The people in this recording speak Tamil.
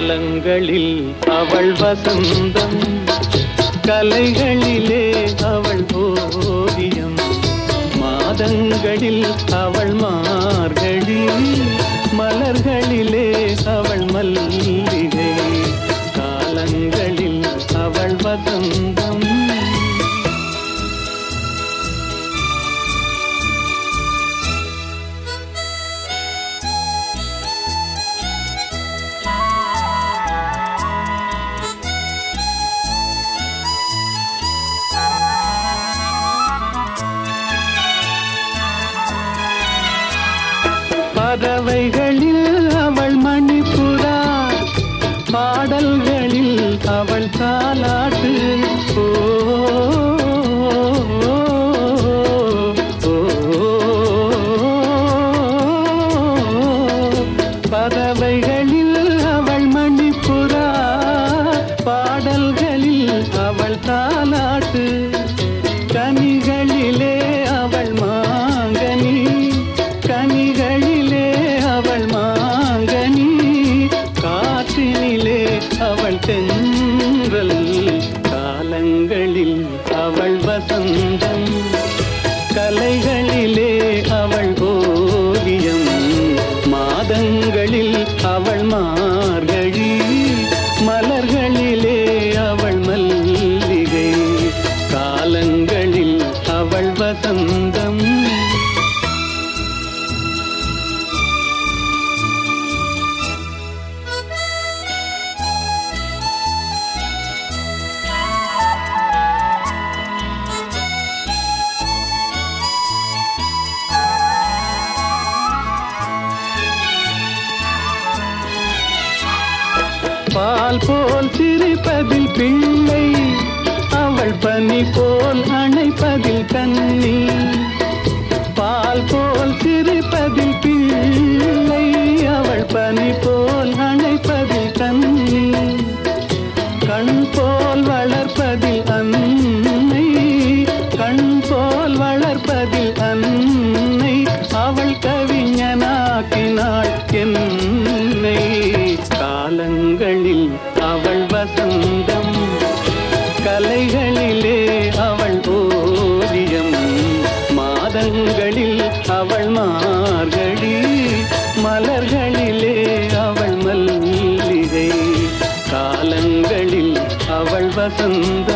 காலங்களில் அவள் வசந்தம் கலைகளிலே அவள் ஓவியம் மாதங்களில் அவள் மார்கழி மலர்களிலே அவள் மல்லிகை காலங்களில் அவள் வசந்தம். பறவைகளில் அவள் மணிப்புறா பாடல்களில் அவள் தாலாட்டு. ஓ, பறவைகளில் அவள் மணிப்புறா பாடல்களில் அவள் தாலாட்டு. தென்றல் காலங்களில் அவள் வசந்தம். கலைகளிலே அவள் ஓவியம். மாதங்களில் அவள் மார்கழி. மலர்களிலே அவள் மல்லிகை. காலங்களில் அவள் வசந்தம். பால் போல் சிரிப்பதில் பிள்ளை அவள் பனி போல் அணைப்பதில் கண்ணி பால் போல் சிரிப்பதில் பிள்ளை அவள் பனி போல் அணைப்பதில் கண்ணி கண் போல் வளர்ப்பதில் அன்னை கண் போல் வளர்ப்பதில் அன்னை அவள் கவிஞனாக்கினாள் என்னை. காலங்களில் அவள் வசந்தம் கலைகளிலே அவள் ஓவியம் மாதங்களில் அவள் மார்கழி மலர்களிலே அவள் மல்லிகை காலங்களில் அவள் வசந்தம்.